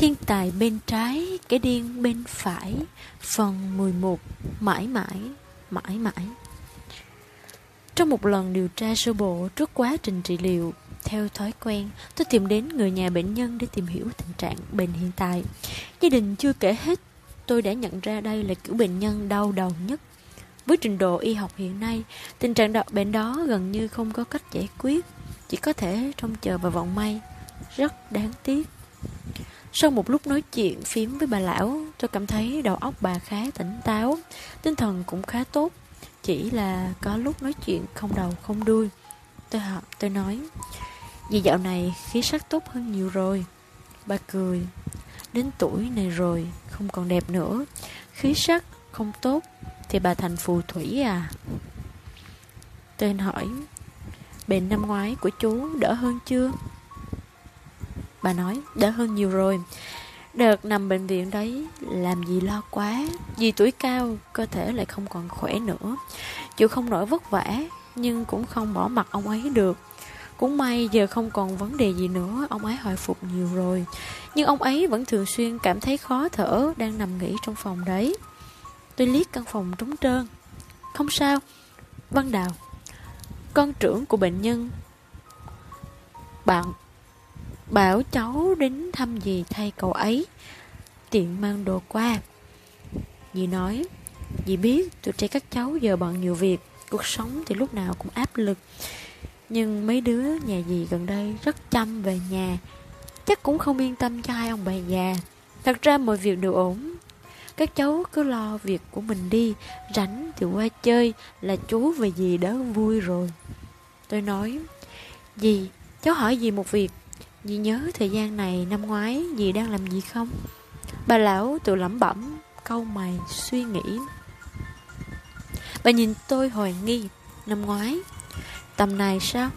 Thiên tài bên trái, cái điên bên phải Phần 11 Mãi mãi, mãi mãi Trong một lần điều tra sơ bộ trước quá trình trị liệu Theo thói quen, tôi tìm đến người nhà bệnh nhân để tìm hiểu tình trạng bệnh hiện tại Gia đình chưa kể hết, tôi đã nhận ra đây là kiểu bệnh nhân đau đầu nhất với trình độ y học hiện nay, tình trạng đọc bệnh đó gần như không có cách giải quyết, chỉ có thể trông chờ vào vọng may. Rất đáng tiếc. Sau một lúc nói chuyện phím với bà lão, tôi cảm thấy đầu óc bà khá tỉnh táo, tinh thần cũng khá tốt. Chỉ là có lúc nói chuyện không đầu không đuôi. Tôi hỏi, tôi nói, vì dạo này khí sắc tốt hơn nhiều rồi. Bà cười, đến tuổi này rồi, không còn đẹp nữa. Khí sắc không tốt thì bà thành phù thủy à Tên hỏi Bệnh năm ngoái của chú đỡ hơn chưa Bà nói, đỡ hơn nhiều rồi. Đợt nằm bệnh viện đấy, Làm gì lo quá, Vì tuổi cao, cơ thể lại không còn khỏe nữa. Chịu không nổi vất vả, Nhưng cũng không bỏ mặt ông ấy được. Cũng may giờ không còn vấn đề gì nữa, Ông ấy hồi phục nhiều rồi. Nhưng ông ấy vẫn thường xuyên cảm thấy khó thở, Đang nằm nghỉ trong phòng đấy. Tôi liếc căn phòng trống trơn. Không sao. Văn Đào, Con trưởng của bệnh nhân. Bạn Bảo cháu đến thăm gì thay cậu ấy. Tiện mang đồ qua. Dì nói Dì biết tụi trẻ các cháu giờ bận nhiều việc Cuộc sống thì lúc nào cũng áp lực. Nhưng mấy đứa nhà dì gần đây rất chăm về nhà Chắc cũng không yên tâm cho hai ông bà già. Thật ra mọi việc đều ổn. Các cháu cứ lo việc của mình đi Rảnh thì qua chơi Là chú về dì đã vui rồi. Tôi nói Dì, cháu hỏi dì một việc. Dì nhớ thời gian này năm ngoái Dì đang làm gì không? Bà lão tự lẩm bẩm Câu mày suy nghĩ. Bà nhìn tôi hoài nghi Năm ngoái Tầm này sao?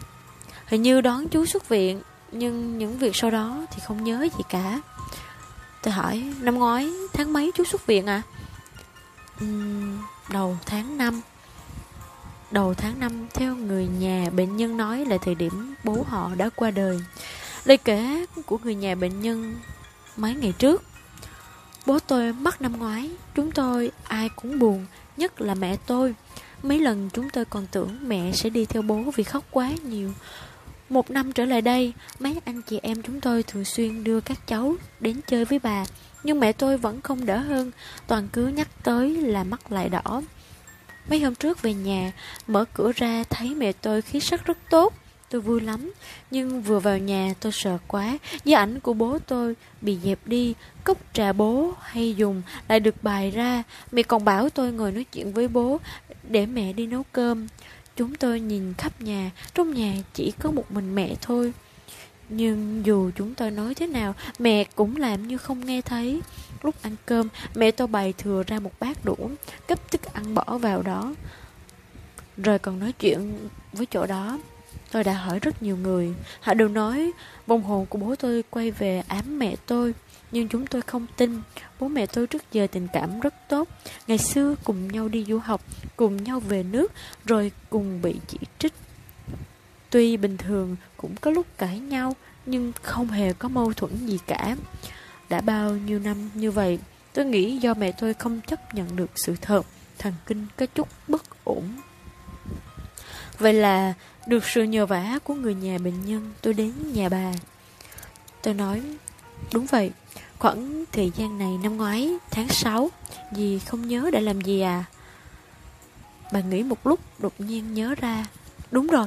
Hình như đón chú xuất viện Nhưng những việc sau đó thì không nhớ gì cả. Tôi hỏi Năm ngoái tháng mấy chú xuất viện à? Uhm, Đầu tháng 5 Đầu tháng 5 Theo người nhà bệnh nhân nói Là thời điểm bố họ đã qua đời. Lời kể của người nhà bệnh nhân Mấy ngày trước Bố tôi mất năm ngoái Chúng tôi ai cũng buồn Nhất là mẹ tôi Mấy lần chúng tôi còn tưởng mẹ sẽ đi theo bố Vì khóc quá nhiều một năm trở lại đây, mấy anh chị em chúng tôi thường xuyên đưa các cháu đến chơi với bà. Nhưng mẹ tôi vẫn không đỡ hơn, toàn cứ nhắc tới là mắt lại đỏ. Mấy hôm trước về nhà, mở cửa ra thấy mẹ tôi khí sắc rất tốt. Tôi vui lắm, nhưng vừa vào nhà tôi sợ quá, với ảnh của bố tôi bị dẹp đi, cốc trà bố hay dùng lại được bài ra. Mẹ còn bảo tôi ngồi nói chuyện với bố để mẹ đi nấu cơm. Chúng tôi nhìn khắp nhà, trong nhà chỉ có một mình mẹ thôi. Nhưng dù chúng tôi nói thế nào, mẹ cũng làm như không nghe thấy. Lúc ăn cơm, mẹ tôi bày thừa ra một bát đũa, cấp thức ăn bỏ vào đó. Rồi còn nói chuyện với chỗ đó. Tôi đã hỏi rất nhiều người. Họ đều nói vong hồn của bố tôi quay về ám mẹ tôi. Nhưng chúng tôi không tin. Bố mẹ tôi trước giờ tình cảm rất tốt. Ngày xưa cùng nhau đi du học, Cùng nhau về nước, Rồi cùng bị chỉ trích. Tuy bình thường cũng có lúc cãi nhau, Nhưng không hề có mâu thuẫn gì cả. Đã bao nhiêu năm như vậy, Tôi nghĩ do mẹ tôi không chấp nhận được sự thật. Thần kinh có chút bất ổn. Vậy là được sự nhờ vả của người nhà bệnh nhân Tôi đến nhà bà Tôi nói Đúng vậy Khoảng thời gian này năm ngoái, tháng 6, dì không nhớ đã làm gì à? Bà nghĩ một lúc đột nhiên nhớ ra. Đúng rồi,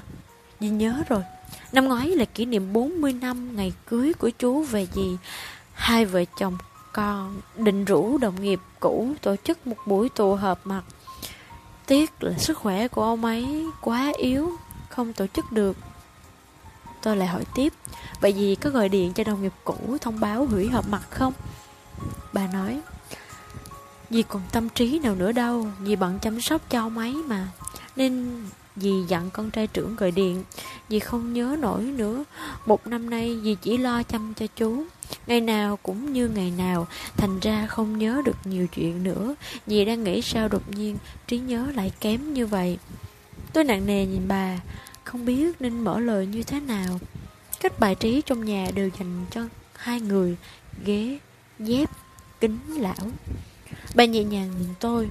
dì nhớ rồi. Năm ngoái là kỷ niệm 40 năm ngày cưới của chú về dì. Hai vợ chồng con định rủ đồng nghiệp cũ tổ chức một buổi tụ họp mặt. Tiếc là sức khỏe của ông ấy quá yếu, không tổ chức được. Tôi lại hỏi tiếp Vậy gì có gọi điện cho đồng nghiệp cũ thông báo hủy họp mặt không? Bà nói Dì còn tâm trí nào nữa đâu Dì bận chăm sóc cho ông ấy mà Nên dì dặn con trai trưởng gọi điện. Dì không nhớ nổi nữa. Một năm nay dì chỉ lo chăm cho chú. Ngày nào cũng như ngày nào Thành ra không nhớ được nhiều chuyện nữa. Dì đang nghĩ sao đột nhiên Trí nhớ lại kém như vậy. Tôi nặng nề nhìn bà Không biết nên mở lời như thế nào. Cách bài trí trong nhà đều dành cho hai người, ghế, dép, kính lão. Bà nhẹ nhàng nhìn tôi.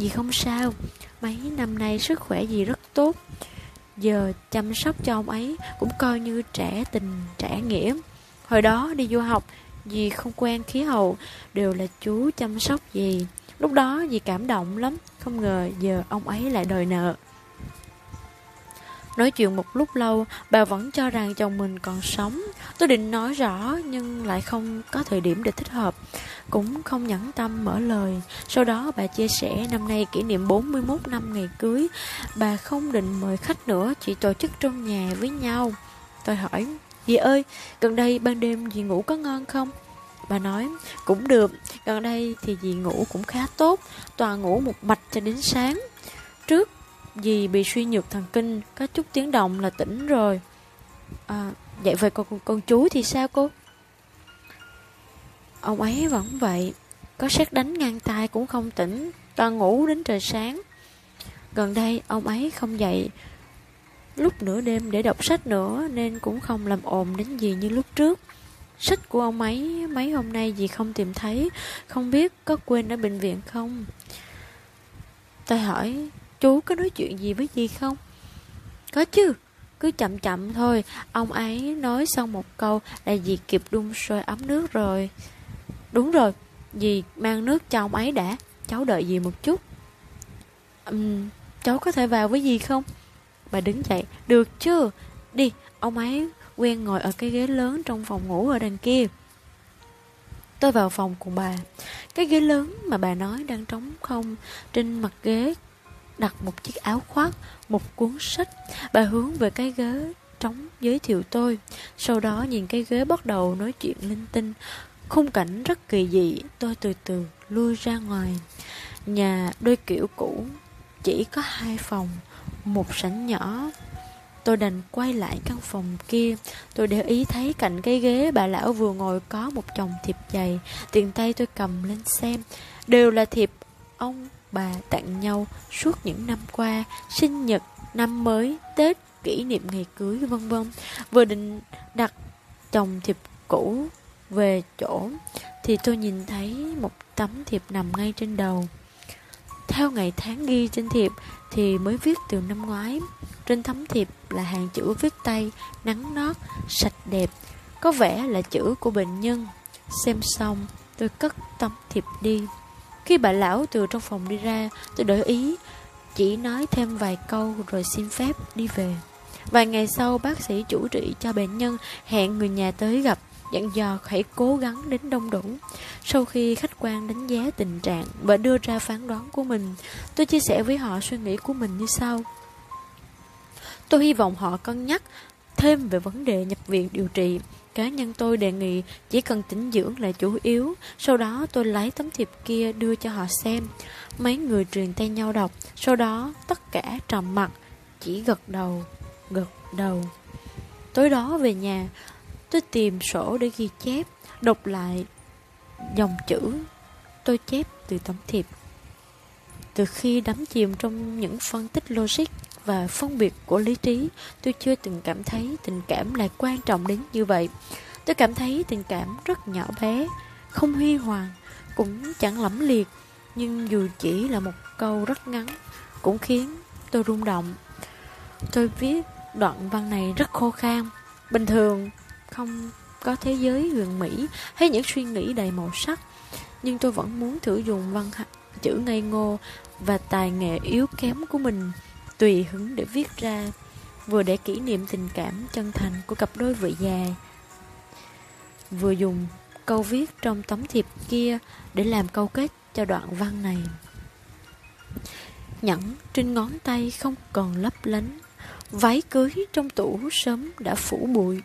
Dì không sao, mấy năm nay sức khỏe dì rất tốt. Giờ chăm sóc cho ông ấy cũng coi như trẻ tình, trẻ nghĩa. Hồi đó đi du học, dì không quen khí hậu, đều là chú chăm sóc dì. Lúc đó dì cảm động lắm, không ngờ giờ ông ấy lại đòi nợ. Nói chuyện một lúc lâu, bà vẫn cho rằng chồng mình còn sống. Tôi định nói rõ nhưng lại không có thời điểm để thích hợp. Cũng không nhẫn tâm mở lời. Sau đó bà chia sẻ năm nay kỷ niệm 41 năm ngày cưới. Bà không định mời khách nữa, chỉ tổ chức trong nhà với nhau. Tôi hỏi, dì ơi, gần đây ban đêm dì ngủ có ngon không? Bà nói, cũng được, gần đây thì dì ngủ cũng khá tốt, toàn ngủ một mạch cho đến sáng. Trước Dì bị suy nhược thần kinh Có chút tiếng động là tỉnh rồi. À, Vậy về con, con chú thì sao cô? Ông ấy vẫn vậy Có xét đánh ngang tay cũng không tỉnh Toàn ngủ đến trời sáng. Gần đây ông ấy không dậy Lúc nửa đêm để đọc sách nữa Nên cũng không làm ồn đến gì như lúc trước. Sách của ông ấy mấy hôm nay gì không tìm thấy Không biết có quên ở bệnh viện không? Tôi hỏi Chú có nói chuyện gì với dì không? Có chứ, cứ chậm chậm thôi. Ông ấy nói xong một câu là dì kịp đun sôi ấm nước rồi. Đúng rồi, dì mang nước cho ông ấy đã. Cháu đợi dì một chút. Uhm, cháu có thể vào với dì không? Bà đứng dậy, được chứ? Đi, ông ấy quen ngồi ở cái ghế lớn trong phòng ngủ ở đằng kia. Tôi vào phòng cùng bà. Cái ghế lớn mà bà nói đang trống không, trên mặt ghế đặt một chiếc áo khoác, một cuốn sách. Bà hướng về cái ghế trống giới thiệu tôi. Sau đó nhìn cái ghế bắt đầu nói chuyện linh tinh. Khung cảnh rất kỳ dị, tôi từ từ lui ra ngoài. Nhà đôi kiểu cũ, chỉ có hai phòng, một sảnh nhỏ. Tôi đành quay lại căn phòng kia Tôi để ý thấy cạnh cái ghế bà lão vừa ngồi có một chồng thiệp dày Tiền tay tôi cầm lên xem Đều là thiệp ông bà tặng nhau suốt những năm qua, sinh nhật, năm mới, Tết, kỷ niệm ngày cưới vân vân. Vừa định đặt chồng thiệp cũ về chỗ thì tôi nhìn thấy một tấm thiệp nằm ngay trên đầu. Theo ngày tháng ghi trên thiệp thì mới viết từ năm ngoái. Trên tấm thiệp là hàng chữ viết tay, nắng nót, sạch đẹp, có vẻ là chữ của bệnh nhân. Xem xong, tôi cất tấm thiệp đi. Khi bà lão từ trong phòng đi ra, tôi đổi ý, chỉ nói thêm vài câu rồi xin phép đi về. Vài ngày sau, bác sĩ chủ trị cho bệnh nhân hẹn người nhà tới gặp, dặn dò hãy cố gắng đến đông đủ. Sau khi khách quan đánh giá tình trạng và đưa ra phán đoán của mình, tôi chia sẻ với họ suy nghĩ của mình như sau. Tôi hy vọng họ cân nhắc thêm về vấn đề nhập viện điều trị Cá nhân tôi đề nghị chỉ cần tĩnh dưỡng là chủ yếu. Sau đó tôi lấy tấm thiệp kia đưa cho họ xem. Mấy người truyền tay nhau đọc. Sau đó tất cả trầm mặt, Chỉ gật đầu Gật đầu. Tối đó về nhà, Tôi tìm sổ để ghi chép, Đọc lại dòng chữ. Tôi chép từ tấm thiệp. Từ khi đắm chìm trong những phân tích logic và phân biệt của lý trí, tôi chưa từng cảm thấy tình cảm lại quan trọng đến như vậy. Tôi cảm thấy tình cảm rất nhỏ bé, không huy hoàng, cũng chẳng lẫm liệt, nhưng dù chỉ là một câu rất ngắn, cũng khiến tôi rung động. Tôi viết đoạn văn này rất khô khan, bình thường không có thế giới huyền mỹ hay những suy nghĩ đầy màu sắc, nhưng tôi vẫn muốn thử dùng văn chữ ngây ngô và tài nghệ yếu kém của mình tùy hứng để viết ra, vừa để kỷ niệm tình cảm chân thành của cặp đôi vợ già, vừa dùng câu viết trong tấm thiệp kia để làm câu kết cho đoạn văn này. Nhẫn trên ngón tay không còn lấp lánh, váy cưới trong tủ sớm đã phủ bụi.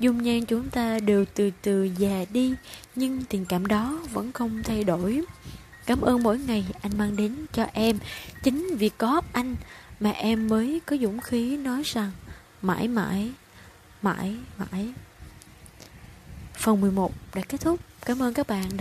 Dung nhan chúng ta đều từ từ già đi, nhưng tình cảm đó vẫn không thay đổi. Cảm ơn mỗi ngày anh mang đến cho em, chính vì có anh mà em mới có dũng khí nói rằng mãi mãi, mãi mãi. Phần 11 đã kết thúc. Cảm ơn các bạn đã